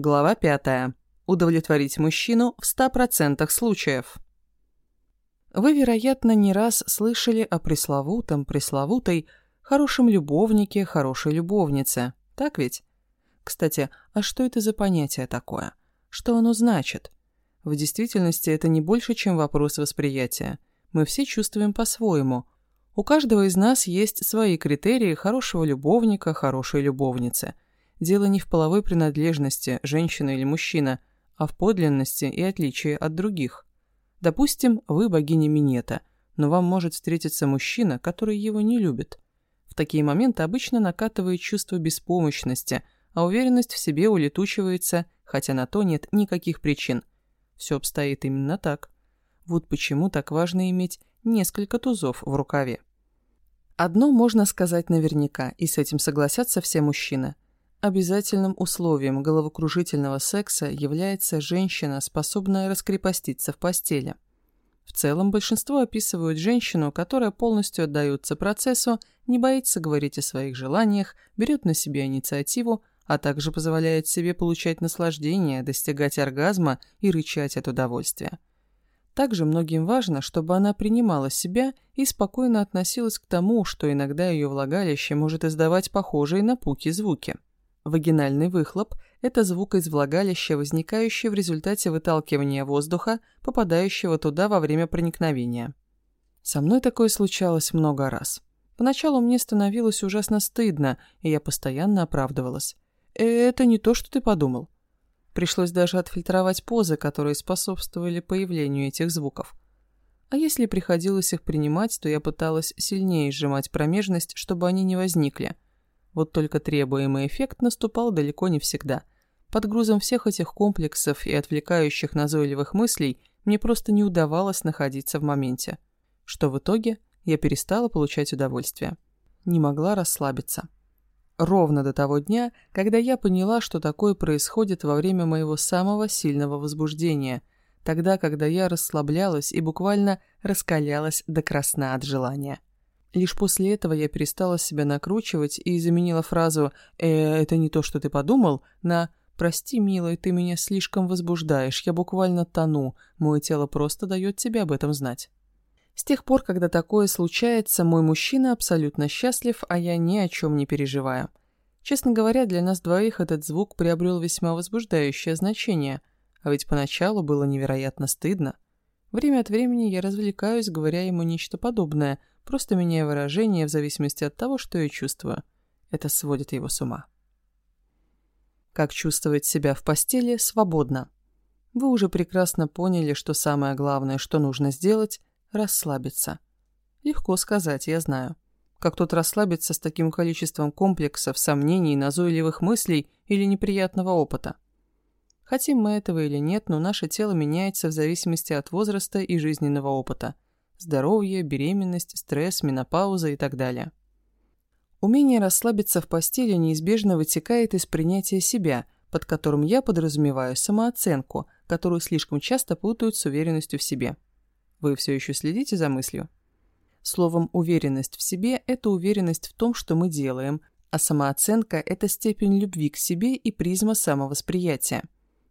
Глава 5. Удовлетворить мужчину в 100% случаев. Вы, вероятно, не раз слышали о пресловутом, пресловутой, хорошем любовнике, хорошей любовнице. Так ведь? Кстати, а что это за понятие такое? Что оно значит? В действительности это не больше, чем вопрос восприятия. Мы все чувствуем по-своему. У каждого из нас есть свои критерии хорошего любовника, хорошей любовницы – Дело не в половой принадлежности, женщина или мужчина, а в подлинности и отличии от других. Допустим, вы богиня Минета, но вам может встретиться мужчина, который его не любит. В такие моменты обычно накатывает чувство беспомощности, а уверенность в себе улетучивается, хотя на то нет никаких причин. Все обстоит именно так. Вот почему так важно иметь несколько тузов в рукаве. Одно можно сказать наверняка, и с этим согласятся все мужчины – Обязательным условием головокружительного секса является женщина, способная раскрепоститься в постели. В целом большинство описывают женщину, которая полностью отдается процессу, не боится говорить о своих желаниях, берет на себя инициативу, а также позволяет себе получать наслаждение, достигать оргазма и рычать от удовольствия. Также многим важно, чтобы она принимала себя и спокойно относилась к тому, что иногда ее влагалище может издавать похожие на пуки звуки. Вагинальный выхлоп – это звук из влагалища, возникающий в результате выталкивания воздуха, попадающего туда во время проникновения. Со мной такое случалось много раз. Поначалу мне становилось ужасно стыдно, и я постоянно оправдывалась. «Э, «Это не то, что ты подумал». Пришлось даже отфильтровать позы, которые способствовали появлению этих звуков. А если приходилось их принимать, то я пыталась сильнее сжимать промежность, чтобы они не возникли – вот только требуемый эффект наступал далеко не всегда. Под грузом всех этих комплексов и отвлекающих назойливых мыслей мне просто не удавалось находиться в моменте. Что в итоге я перестала получать удовольствие. Не могла расслабиться. Ровно до того дня, когда я поняла, что такое происходит во время моего самого сильного возбуждения, тогда, когда я расслаблялась и буквально раскалялась до красна от желания. Лишь после этого я перестала себя накручивать и заменила фразу «э, это не то, что ты подумал» на «прости, милый, ты меня слишком возбуждаешь, я буквально тону, мое тело просто дает тебе об этом знать». С тех пор, когда такое случается, мой мужчина абсолютно счастлив, а я ни о чем не переживаю. Честно говоря, для нас двоих этот звук приобрел весьма возбуждающее значение, а ведь поначалу было невероятно стыдно. Время от времени я развлекаюсь, говоря ему нечто подобное – просто меняя выражение в зависимости от того, что я чувствую. Это сводит его с ума. Как чувствовать себя в постели свободно? Вы уже прекрасно поняли, что самое главное, что нужно сделать – расслабиться. Легко сказать, я знаю. Как тут расслабиться с таким количеством комплексов, сомнений, назойливых мыслей или неприятного опыта? Хотим мы этого или нет, но наше тело меняется в зависимости от возраста и жизненного опыта – здоровье, беременность, стресс, менопауза и так далее. Умение расслабиться в постели неизбежно вытекает из принятия себя, под которым я подразумеваю самооценку, которую слишком часто путают с уверенностью в себе. Вы все еще следите за мыслью? Словом, уверенность в себе – это уверенность в том, что мы делаем, а самооценка – это степень любви к себе и призма самовосприятия.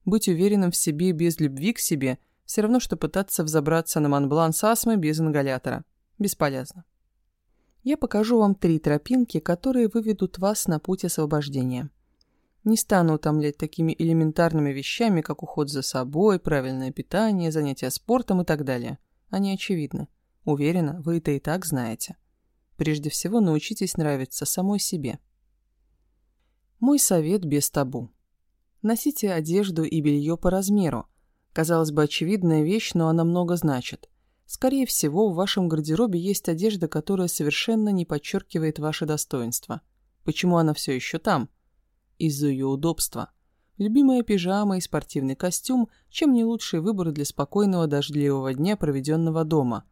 Быть уверенным в себе без любви к себе все равно, что пытаться взобраться на Монблан с астмой без ингалятора. Бесполезно. Я покажу вам три тропинки, которые выведут вас на путь освобождения. Не стану утомлять такими элементарными вещами, как уход за собой, правильное питание, занятия спортом и так далее. Они очевидны. Уверена, вы это и так знаете. Прежде всего, научитесь нравиться самой себе. Мой совет без табу. Носите одежду и белье по размеру, Казалось бы, очевидная вещь, но она много значит. Скорее всего, в вашем гардеробе есть одежда, которая совершенно не подчеркивает ваше достоинство. Почему она все еще там? Из-за ее удобства. Любимая пижама и спортивный костюм – чем не лучший выбор для спокойного дождливого дня, проведенного дома.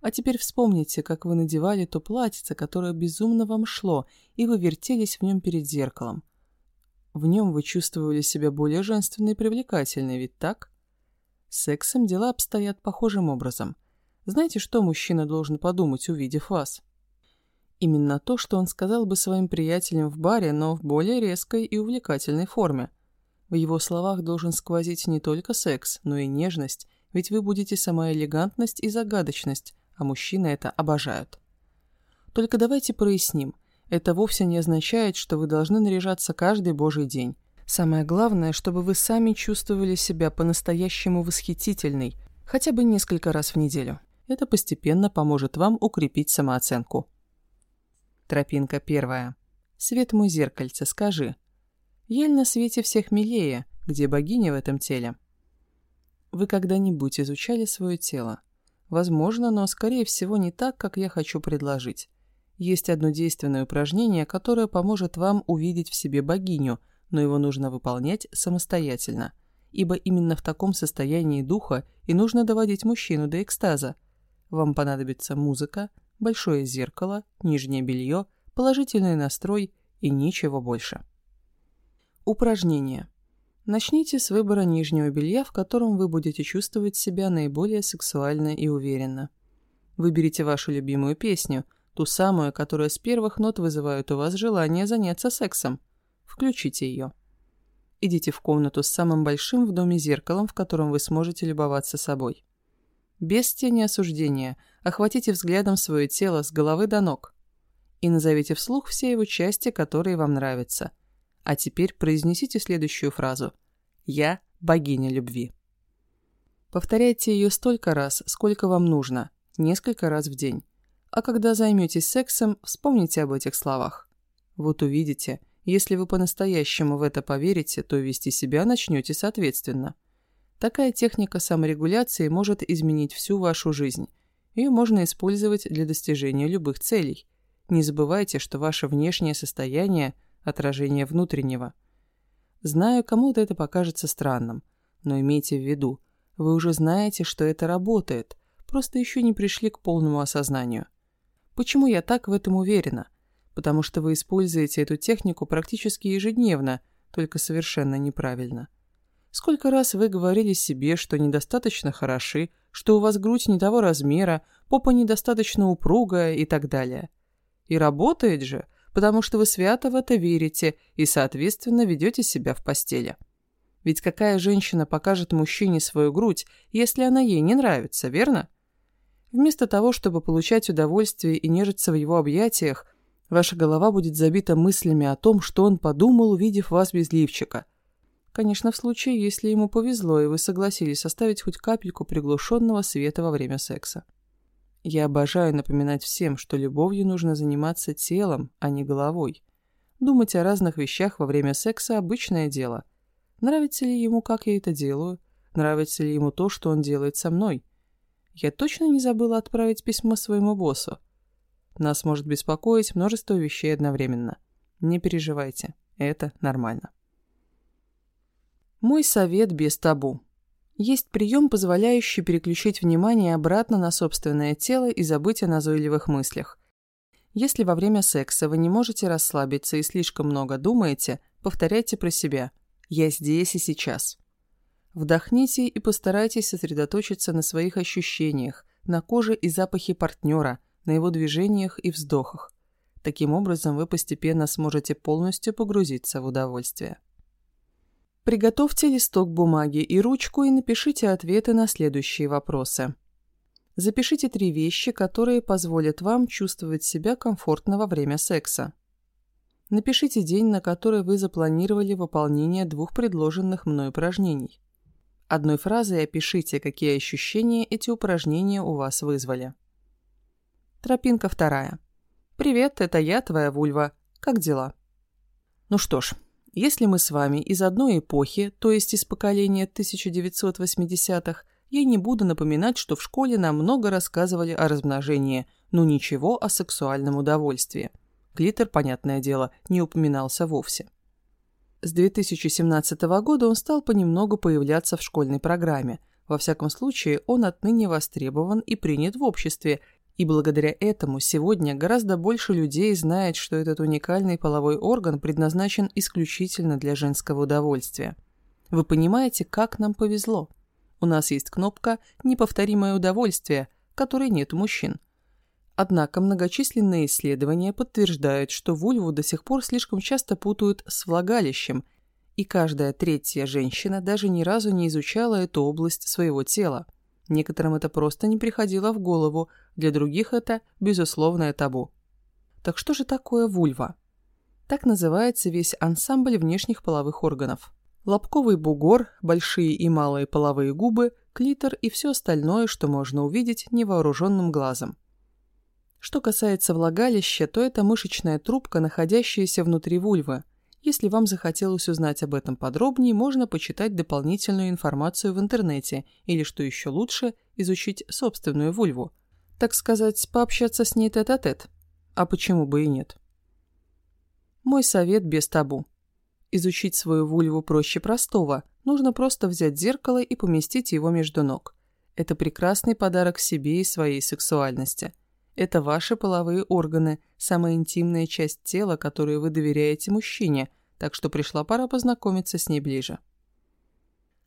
А теперь вспомните, как вы надевали то платьице, которое безумно вам шло, и вы вертелись в нем перед зеркалом. В нем вы чувствовали себя более женственной и привлекательной, ведь так? С сексом дела обстоят похожим образом. Знаете, что мужчина должен подумать, увидев вас? Именно то, что он сказал бы своим приятелям в баре, но в более резкой и увлекательной форме. В его словах должен сквозить не только секс, но и нежность, ведь вы будете сама элегантность и загадочность, а мужчины это обожают. Только давайте проясним, это вовсе не означает, что вы должны наряжаться каждый божий день. Самое главное, чтобы вы сами чувствовали себя по-настоящему восхитительной, хотя бы несколько раз в неделю. Это постепенно поможет вам укрепить самооценку. Тропинка первая. Свет мой зеркальце, скажи. Ель на свете всех милее, где богиня в этом теле. Вы когда-нибудь изучали свое тело? Возможно, но скорее всего не так, как я хочу предложить. Есть одно действенное упражнение, которое поможет вам увидеть в себе богиню, но его нужно выполнять самостоятельно, ибо именно в таком состоянии духа и нужно доводить мужчину до экстаза – вам понадобится музыка, большое зеркало, нижнее белье, положительный настрой и ничего больше. Упражнение. Начните с выбора нижнего белья, в котором вы будете чувствовать себя наиболее сексуально и уверенно. Выберите вашу любимую песню, ту самую, которая с первых нот вызывает у вас желание заняться сексом. Включите ее. Идите в комнату с самым большим в доме зеркалом, в котором вы сможете любоваться собой. Без тени осуждения охватите взглядом свое тело с головы до ног и назовите вслух все его части, которые вам нравятся. А теперь произнесите следующую фразу «Я – богиня любви». Повторяйте ее столько раз, сколько вам нужно, несколько раз в день. А когда займетесь сексом, вспомните об этих словах. Вот увидите, если вы по-настоящему в это поверите, то вести себя начнете соответственно – Такая техника саморегуляции может изменить всю вашу жизнь. Ее можно использовать для достижения любых целей. Не забывайте, что ваше внешнее состояние – отражение внутреннего. Знаю, кому-то это покажется странным, но имейте в виду, вы уже знаете, что это работает, просто еще не пришли к полному осознанию. Почему я так в этом уверена? Потому что вы используете эту технику практически ежедневно, только совершенно неправильно. Сколько раз вы говорили себе, что недостаточно хороши, что у вас грудь не того размера, попа недостаточно упругая и так далее. И работает же, потому что вы свято в это верите и, соответственно, ведете себя в постели. Ведь какая женщина покажет мужчине свою грудь, если она ей не нравится, верно? Вместо того, чтобы получать удовольствие и нежиться в его объятиях, ваша голова будет забита мыслями о том, что он подумал, увидев вас без лифчика – Конечно, в случае, если ему повезло, и вы согласились оставить хоть капельку приглушенного света во время секса. Я обожаю напоминать всем, что любовью нужно заниматься телом, а не головой. Думать о разных вещах во время секса – обычное дело. Нравится ли ему, как я это делаю? Нравится ли ему то, что он делает со мной? Я точно не забыла отправить письмо своему боссу. Нас может беспокоить множество вещей одновременно. Не переживайте, это нормально. Мой совет без табу. Есть прием, позволяющий переключить внимание обратно на собственное тело и забыть о назойливых мыслях. Если во время секса вы не можете расслабиться и слишком много думаете, повторяйте про себя «Я здесь и сейчас». Вдохните и постарайтесь сосредоточиться на своих ощущениях, на коже и запахе партнера, на его движениях и вздохах. Таким образом вы постепенно сможете полностью погрузиться в удовольствие. Приготовьте листок бумаги и ручку и напишите ответы на следующие вопросы. Запишите три вещи, которые позволят вам чувствовать себя комфортно во время секса. Напишите день, на который вы запланировали выполнение двух предложенных мной упражнений. Одной фразой опишите, какие ощущения эти упражнения у вас вызвали. Тропинка вторая. «Привет, это я, твоя вульва. Как дела?» Ну что ж, если мы с вами из одной эпохи, то есть из поколения 1980-х, я не буду напоминать, что в школе нам много рассказывали о размножении, но ничего о сексуальном удовольствии. Клитор, понятное дело, не упоминался вовсе. С 2017 года он стал понемногу появляться в школьной программе. Во всяком случае, он отныне востребован и принят в обществе, и благодаря этому сегодня гораздо больше людей знает, что этот уникальный половой орган предназначен исключительно для женского удовольствия. Вы понимаете, как нам повезло? У нас есть кнопка «Неповторимое удовольствие», которой нет мужчин. Однако многочисленные исследования подтверждают, что вульву до сих пор слишком часто путают с влагалищем, И каждая третья женщина даже ни разу не изучала эту область своего тела. Некоторым это просто не приходило в голову, для других это безусловное табу. Так что же такое вульва? Так называется весь ансамбль внешних половых органов. Лобковый бугор, большие и малые половые губы, клитор и все остальное, что можно увидеть невооруженным глазом. Что касается влагалища, то это мышечная трубка, находящаяся внутри вульвы. Если вам захотелось узнать об этом подробнее, можно почитать дополнительную информацию в интернете или, что еще лучше, изучить собственную вульву. Так сказать, пообщаться с ней тет-а-тет. -тет. А почему бы и нет? Мой совет без табу. Изучить свою вульву проще простого. Нужно просто взять зеркало и поместить его между ног. Это прекрасный подарок себе и своей сексуальности – это ваши половые органы, самая интимная часть тела, которую вы доверяете мужчине, так что пришла пора познакомиться с ней ближе.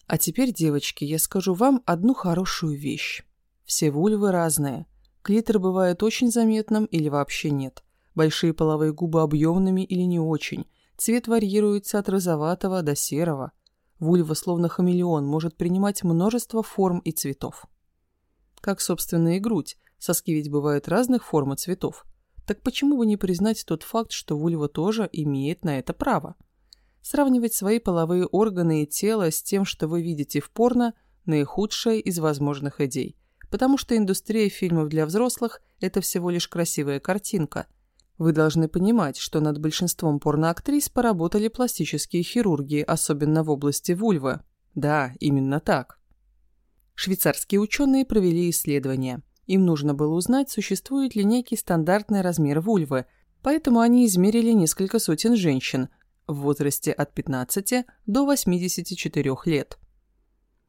А теперь, девочки, я скажу вам одну хорошую вещь. Все вульвы разные. Клитор бывает очень заметным или вообще нет. Большие половые губы объемными или не очень. Цвет варьируется от розоватого до серого. Вульва, словно хамелеон, может принимать множество форм и цветов. Как, собственно, и грудь. Соски ведь бывают разных форм и цветов. Так почему бы не признать тот факт, что вульва тоже имеет на это право? Сравнивать свои половые органы и тело с тем, что вы видите в порно – наихудшая из возможных идей. Потому что индустрия фильмов для взрослых – это всего лишь красивая картинка. Вы должны понимать, что над большинством порноактрис поработали пластические хирурги, особенно в области вульвы. Да, именно так. Швейцарские ученые провели исследование – им нужно было узнать, существует ли некий стандартный размер вульвы, поэтому они измерили несколько сотен женщин в возрасте от 15 до 84 лет.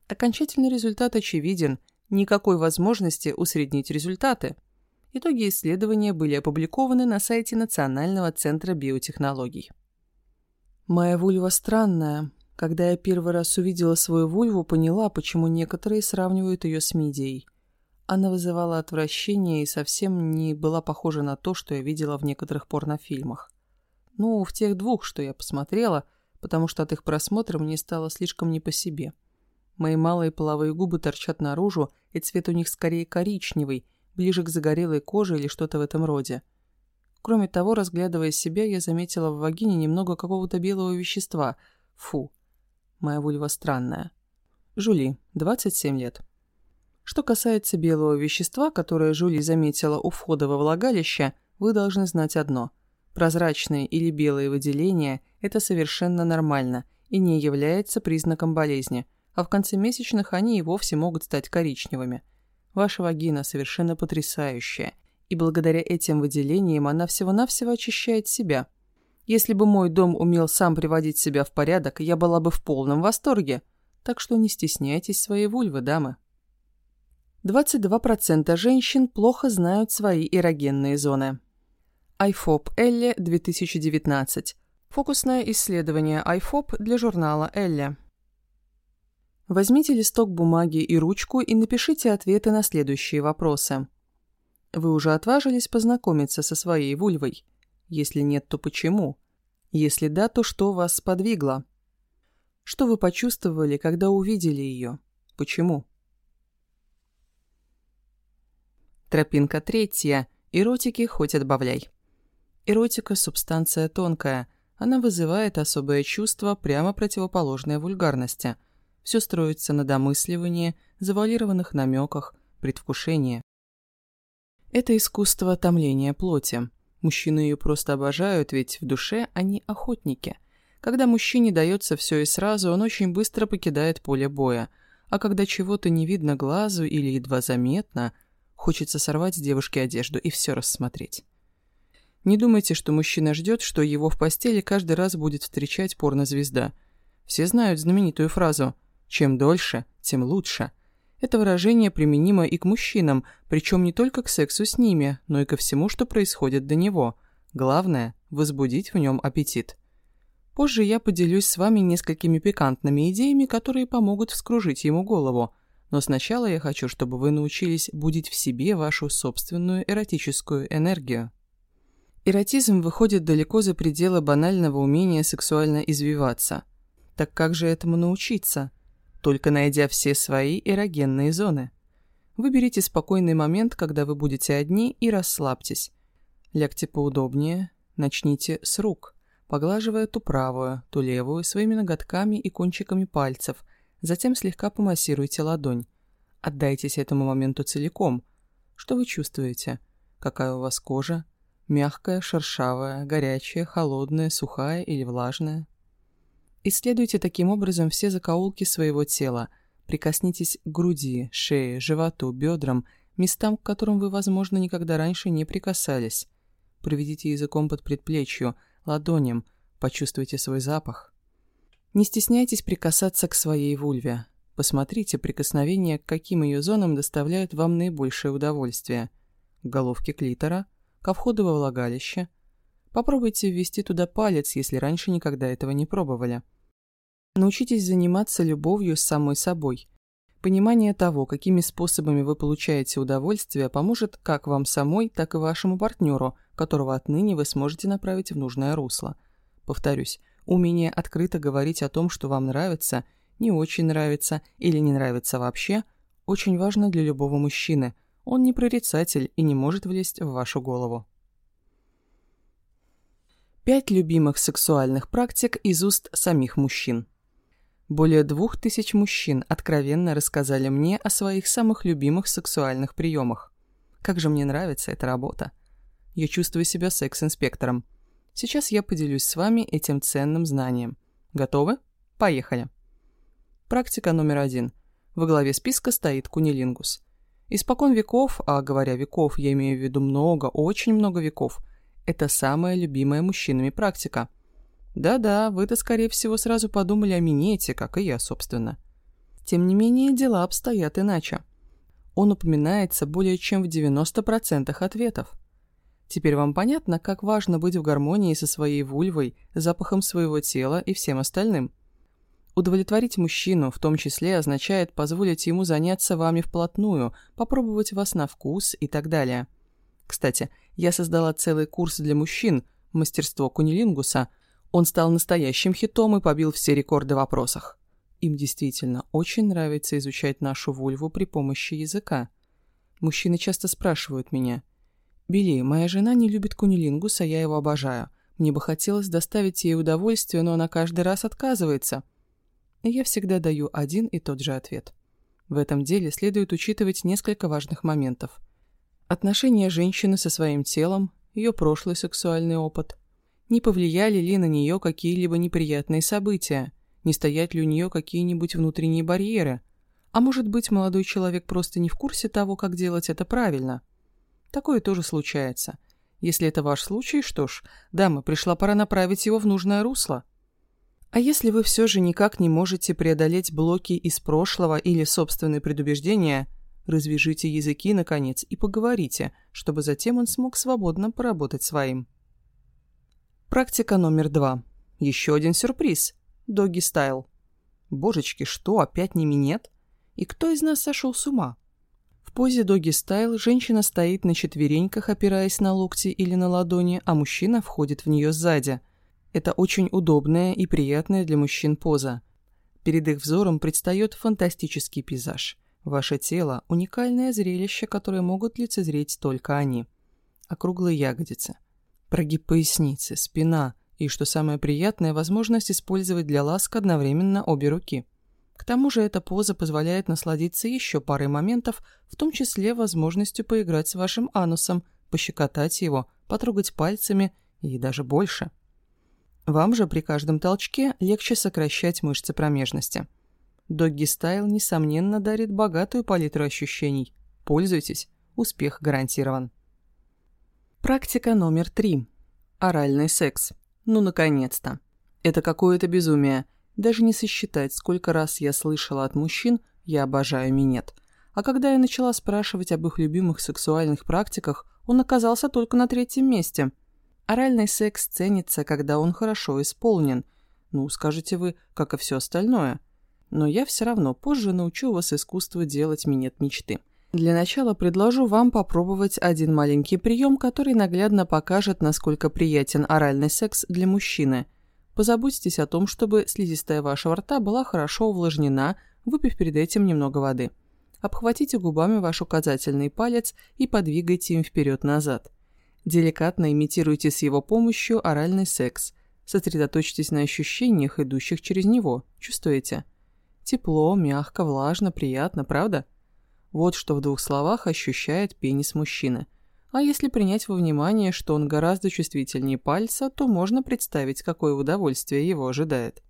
Окончательный результат очевиден, никакой возможности усреднить результаты. Итоги исследования были опубликованы на сайте Национального центра биотехнологий. Моя вульва странная. Когда я первый раз увидела свою вульву, поняла, почему некоторые сравнивают ее с мидией. Она вызывала отвращение и совсем не была похожа на то, что я видела в некоторых порнофильмах. Ну, в тех двух, что я посмотрела, потому что от их просмотра мне стало слишком не по себе. Мои малые половые губы торчат наружу, и цвет у них скорее коричневый, ближе к загорелой коже или что-то в этом роде. Кроме того, разглядывая себя, я заметила в вагине немного какого-то белого вещества. Фу. Моя вульва странная. Жули, 27 лет. Что касается белого вещества, которое Жули заметила у входа во влагалище, вы должны знать одно. Прозрачные или белые выделения – это совершенно нормально и не является признаком болезни, а в конце месячных они и вовсе могут стать коричневыми. Ваша вагина совершенно потрясающая, и благодаря этим выделениям она всего-навсего очищает себя. Если бы мой дом умел сам приводить себя в порядок, я была бы в полном восторге. Так что не стесняйтесь своей вульвы, дамы. 22% женщин плохо знают свои эрогенные зоны. IFOP Элли 2019. Фокусное исследование IFOP для журнала Элли. Возьмите листок бумаги и ручку и напишите ответы на следующие вопросы. Вы уже отважились познакомиться со своей вульвой? Если нет, то почему? Если да, то что вас сподвигло? Что вы почувствовали, когда увидели ее? Почему? Тропинка третья. Эротики хоть отбавляй. Эротика – субстанция тонкая. Она вызывает особое чувство, прямо противоположное вульгарности. Все строится на домысливании, завуалированных намеках, предвкушении. Это искусство томления плоти. Мужчины ее просто обожают, ведь в душе они охотники. Когда мужчине дается все и сразу, он очень быстро покидает поле боя. А когда чего-то не видно глазу или едва заметно, Хочется сорвать с девушки одежду и все рассмотреть. Не думайте, что мужчина ждет, что его в постели каждый раз будет встречать порнозвезда. Все знают знаменитую фразу «чем дольше, тем лучше». Это выражение применимо и к мужчинам, причем не только к сексу с ними, но и ко всему, что происходит до него. Главное – возбудить в нем аппетит. Позже я поделюсь с вами несколькими пикантными идеями, которые помогут вскружить ему голову – но сначала я хочу, чтобы вы научились будить в себе вашу собственную эротическую энергию. Эротизм выходит далеко за пределы банального умения сексуально извиваться. Так как же этому научиться? Только найдя все свои эрогенные зоны. Выберите спокойный момент, когда вы будете одни, и расслабьтесь. Лягте поудобнее, начните с рук, поглаживая ту правую, ту левую своими ноготками и кончиками пальцев, затем слегка помассируйте ладонь. Отдайтесь этому моменту целиком. Что вы чувствуете? Какая у вас кожа? Мягкая, шершавая, горячая, холодная, сухая или влажная? Исследуйте таким образом все закоулки своего тела. Прикоснитесь к груди, шее, животу, бедрам, местам, к которым вы, возможно, никогда раньше не прикасались. Проведите языком под предплечью, ладоням, почувствуйте свой запах. Не стесняйтесь прикасаться к своей вульве. Посмотрите прикосновения, к каким ее зонам доставляют вам наибольшее удовольствие. К головке клитора, ко входу во влагалище. Попробуйте ввести туда палец, если раньше никогда этого не пробовали. Научитесь заниматься любовью с самой собой. Понимание того, какими способами вы получаете удовольствие, поможет как вам самой, так и вашему партнеру, которого отныне вы сможете направить в нужное русло. Повторюсь, умение открыто говорить о том, что вам нравится, не очень нравится или не нравится вообще, очень важно для любого мужчины. Он не прорицатель и не может влезть в вашу голову. Пять любимых сексуальных практик из уст самих мужчин. Более двух тысяч мужчин откровенно рассказали мне о своих самых любимых сексуальных приемах. Как же мне нравится эта работа. Я чувствую себя секс-инспектором. Сейчас я поделюсь с вами этим ценным знанием. Готовы? Поехали. Практика номер один. Во главе списка стоит кунилингус. Испокон веков, а говоря веков, я имею в виду много, очень много веков, это самая любимая мужчинами практика – да-да, вы-то, скорее всего, сразу подумали о минете, как и я, собственно. Тем не менее, дела обстоят иначе. Он упоминается более чем в 90% ответов. Теперь вам понятно, как важно быть в гармонии со своей вульвой, запахом своего тела и всем остальным. Удовлетворить мужчину, в том числе, означает позволить ему заняться вами вплотную, попробовать вас на вкус и так далее. Кстати, я создала целый курс для мужчин «Мастерство кунилингуса», он стал настоящим хитом и побил все рекорды в вопросах. Им действительно очень нравится изучать нашу вульву при помощи языка. Мужчины часто спрашивают меня. «Билли, моя жена не любит кунилингус, а я его обожаю. Мне бы хотелось доставить ей удовольствие, но она каждый раз отказывается». И я всегда даю один и тот же ответ. В этом деле следует учитывать несколько важных моментов. Отношения женщины со своим телом, ее прошлый сексуальный опыт – не повлияли ли на нее какие-либо неприятные события, не стоят ли у нее какие-нибудь внутренние барьеры. А может быть, молодой человек просто не в курсе того, как делать это правильно. Такое тоже случается. Если это ваш случай, что ж, дама, пришла пора направить его в нужное русло. А если вы все же никак не можете преодолеть блоки из прошлого или собственные предубеждения, развяжите языки, наконец, и поговорите, чтобы затем он смог свободно поработать своим. Практика номер два. Еще один сюрприз. Доги стайл. Божечки, что, опять не минет? И кто из нас сошел с ума? В позе доги стайл женщина стоит на четвереньках, опираясь на локти или на ладони, а мужчина входит в нее сзади. Это очень удобная и приятная для мужчин поза. Перед их взором предстает фантастический пейзаж. Ваше тело – уникальное зрелище, которое могут лицезреть только они. Округлые ягодицы – прогиб поясницы, спина и, что самое приятное, возможность использовать для ласк одновременно обе руки. К тому же эта поза позволяет насладиться еще парой моментов, в том числе возможностью поиграть с вашим анусом, пощекотать его, потрогать пальцами и даже больше. Вам же при каждом толчке легче сокращать мышцы промежности. Догги стайл, несомненно, дарит богатую палитру ощущений. Пользуйтесь, успех гарантирован. Практика номер три. Оральный секс. Ну, наконец-то. Это какое-то безумие. Даже не сосчитать, сколько раз я слышала от мужчин «я обожаю минет». А когда я начала спрашивать об их любимых сексуальных практиках, он оказался только на третьем месте. Оральный секс ценится, когда он хорошо исполнен. Ну, скажете вы, как и все остальное. Но я все равно позже научу вас искусству делать минет мечты. Для начала предложу вам попробовать один маленький прием, который наглядно покажет, насколько приятен оральный секс для мужчины. Позаботьтесь о том, чтобы слизистая вашего рта была хорошо увлажнена, выпив перед этим немного воды. Обхватите губами ваш указательный палец и подвигайте им вперед-назад. Деликатно имитируйте с его помощью оральный секс. Сосредоточьтесь на ощущениях, идущих через него. Чувствуете? Тепло, мягко, влажно, приятно, правда? Вот что в двух словах ощущает пенис мужчины. А если принять во внимание, что он гораздо чувствительнее пальца, то можно представить, какое удовольствие его ожидает.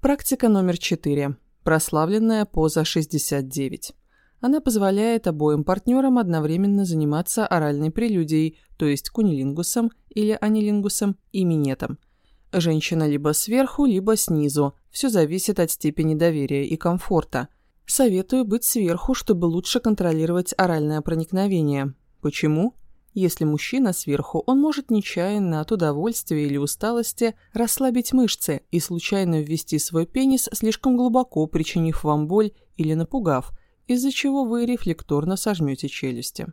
Практика номер 4. Прославленная поза 69. Она позволяет обоим партнерам одновременно заниматься оральной прелюдией, то есть кунилингусом или анилингусом и минетом. Женщина либо сверху, либо снизу. Все зависит от степени доверия и комфорта. Советую быть сверху, чтобы лучше контролировать оральное проникновение. Почему? Если мужчина сверху, он может нечаянно от удовольствия или усталости расслабить мышцы и случайно ввести свой пенис слишком глубоко, причинив вам боль или напугав, из-за чего вы рефлекторно сожмете челюсти.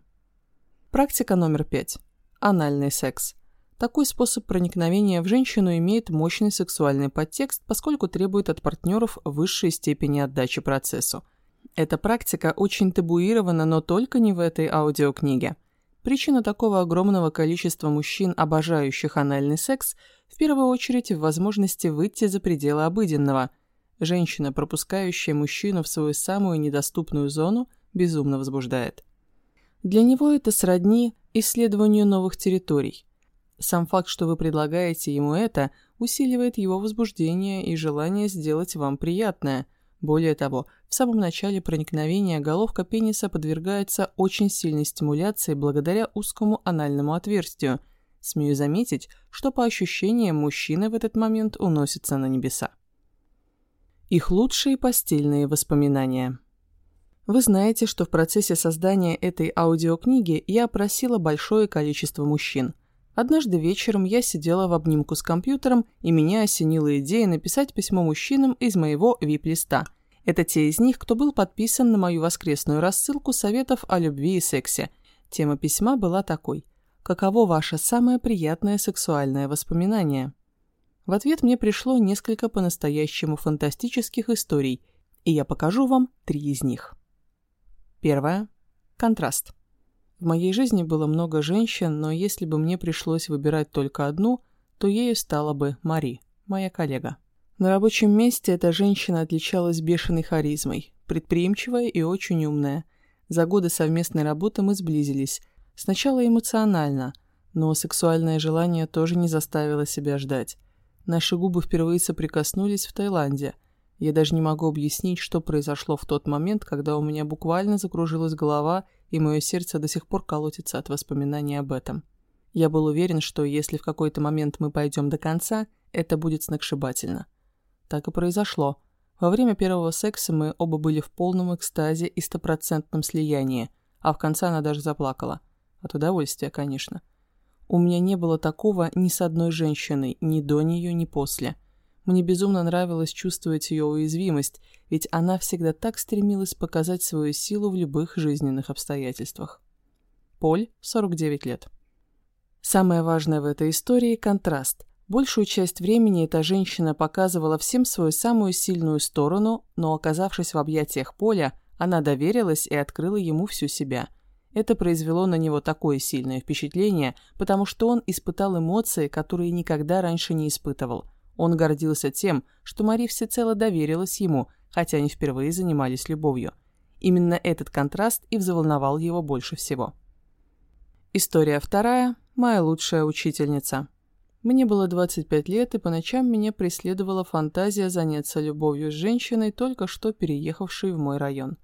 Практика номер пять. Анальный секс. Такой способ проникновения в женщину имеет мощный сексуальный подтекст, поскольку требует от партнеров высшей степени отдачи процессу – эта практика очень табуирована, но только не в этой аудиокниге. Причина такого огромного количества мужчин, обожающих анальный секс, в первую очередь в возможности выйти за пределы обыденного. Женщина, пропускающая мужчину в свою самую недоступную зону, безумно возбуждает. Для него это сродни исследованию новых территорий. Сам факт, что вы предлагаете ему это, усиливает его возбуждение и желание сделать вам приятное – более того, в самом начале проникновения головка пениса подвергается очень сильной стимуляции благодаря узкому анальному отверстию. Смею заметить, что по ощущениям мужчины в этот момент уносятся на небеса. Их лучшие постельные воспоминания. Вы знаете, что в процессе создания этой аудиокниги я опросила большое количество мужчин. Однажды вечером я сидела в обнимку с компьютером, и меня осенила идея написать письмо мужчинам из моего вип-листа – это те из них, кто был подписан на мою воскресную рассылку советов о любви и сексе. Тема письма была такой. «Каково ваше самое приятное сексуальное воспоминание?» В ответ мне пришло несколько по-настоящему фантастических историй, и я покажу вам три из них. Первое. Контраст. В моей жизни было много женщин, но если бы мне пришлось выбирать только одну, то ею стала бы Мари, моя коллега. На рабочем месте эта женщина отличалась бешеной харизмой, предприимчивая и очень умная. За годы совместной работы мы сблизились. Сначала эмоционально, но сексуальное желание тоже не заставило себя ждать. Наши губы впервые соприкоснулись в Таиланде. Я даже не могу объяснить, что произошло в тот момент, когда у меня буквально закружилась голова, и мое сердце до сих пор колотится от воспоминаний об этом. Я был уверен, что если в какой-то момент мы пойдем до конца, это будет сногсшибательно. Так и произошло. Во время первого секса мы оба были в полном экстазе и стопроцентном слиянии, а в конце она даже заплакала. От удовольствия, конечно. У меня не было такого ни с одной женщиной, ни до нее, ни после. Мне безумно нравилось чувствовать ее уязвимость, ведь она всегда так стремилась показать свою силу в любых жизненных обстоятельствах. Поль, 49 лет. Самое важное в этой истории – контраст – Большую часть времени эта женщина показывала всем свою самую сильную сторону, но оказавшись в объятиях Поля, она доверилась и открыла ему всю себя. Это произвело на него такое сильное впечатление, потому что он испытал эмоции, которые никогда раньше не испытывал. Он гордился тем, что Мари всецело доверилась ему, хотя они впервые занимались любовью. Именно этот контраст и взволновал его больше всего. История вторая. Моя лучшая учительница. Мне было 25 лет, и по ночам меня преследовала фантазия заняться любовью с женщиной, только что переехавшей в мой район.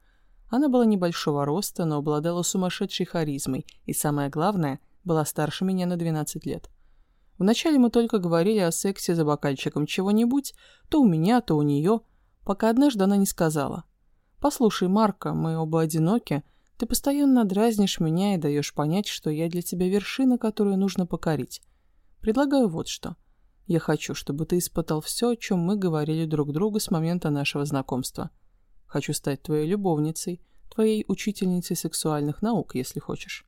Она была небольшого роста, но обладала сумасшедшей харизмой, и самое главное, была старше меня на 12 лет. Вначале мы только говорили о сексе за бокальчиком чего-нибудь, то у меня, то у нее, пока однажды она не сказала. «Послушай, Марка, мы оба одиноки, ты постоянно дразнишь меня и даешь понять, что я для тебя вершина, которую нужно покорить. Предлагаю вот что. Я хочу, чтобы ты испытал все, о чем мы говорили друг другу с момента нашего знакомства. Хочу стать твоей любовницей, твоей учительницей сексуальных наук, если хочешь.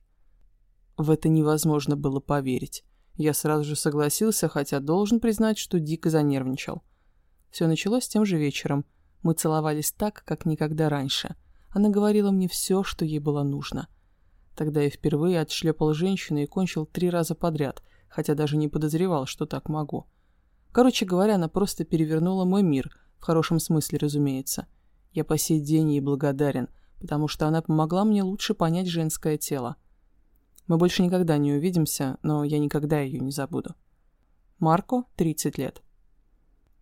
В это невозможно было поверить. Я сразу же согласился, хотя должен признать, что дико занервничал. Все началось тем же вечером. Мы целовались так, как никогда раньше. Она говорила мне все, что ей было нужно. Тогда я впервые отшлепал женщину и кончил три раза подряд, хотя даже не подозревал, что так могу. Короче говоря, она просто перевернула мой мир, в хорошем смысле, разумеется. Я по сей день ей благодарен, потому что она помогла мне лучше понять женское тело. Мы больше никогда не увидимся, но я никогда ее не забуду. Марко, 30 лет.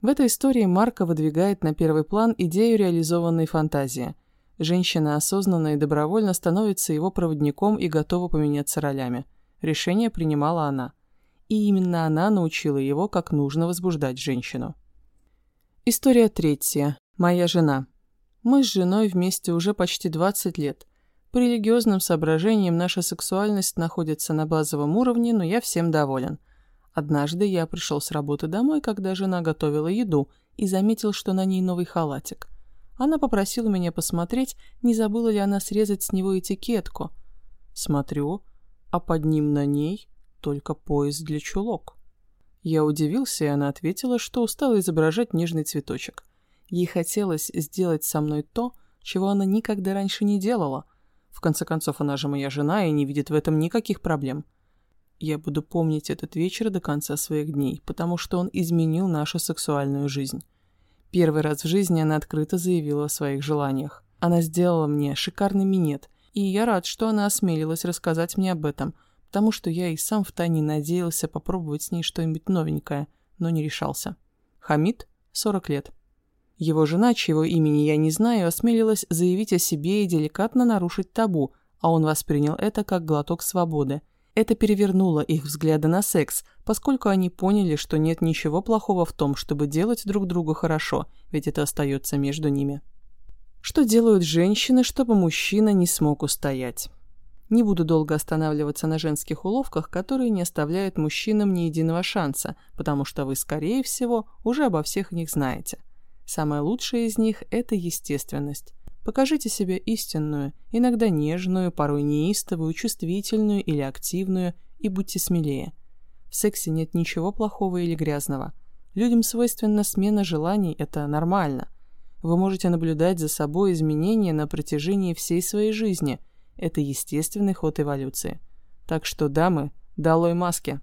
В этой истории Марко выдвигает на первый план идею реализованной фантазии – Женщина осознанно и добровольно становится его проводником и готова поменяться ролями. Решение принимала она. И именно она научила его, как нужно возбуждать женщину. История третья. Моя жена. Мы с женой вместе уже почти 20 лет. По религиозным соображениям наша сексуальность находится на базовом уровне, но я всем доволен. Однажды я пришел с работы домой, когда жена готовила еду, и заметил, что на ней новый халатик. Она попросила меня посмотреть, не забыла ли она срезать с него этикетку. Смотрю, а под ним на ней только пояс для чулок. Я удивился, и она ответила, что устала изображать нежный цветочек. Ей хотелось сделать со мной то, чего она никогда раньше не делала. В конце концов, она же моя жена и не видит в этом никаких проблем. Я буду помнить этот вечер до конца своих дней, потому что он изменил нашу сексуальную жизнь. Первый раз в жизни она открыто заявила о своих желаниях. Она сделала мне шикарный минет, и я рад, что она осмелилась рассказать мне об этом, потому что я и сам втайне надеялся попробовать с ней что-нибудь новенькое, но не решался. Хамид, 40 лет. Его жена, чьего имени я не знаю, осмелилась заявить о себе и деликатно нарушить табу, а он воспринял это как глоток свободы – это перевернуло их взгляды на секс, поскольку они поняли, что нет ничего плохого в том, чтобы делать друг другу хорошо, ведь это остается между ними. Что делают женщины, чтобы мужчина не смог устоять? Не буду долго останавливаться на женских уловках, которые не оставляют мужчинам ни единого шанса, потому что вы, скорее всего, уже обо всех них знаете. Самое лучшее из них – это естественность. Покажите себе истинную, иногда нежную, порой неистовую, чувствительную или активную, и будьте смелее. В сексе нет ничего плохого или грязного. Людям свойственна смена желаний, это нормально. Вы можете наблюдать за собой изменения на протяжении всей своей жизни. Это естественный ход эволюции. Так что, дамы, долой маски!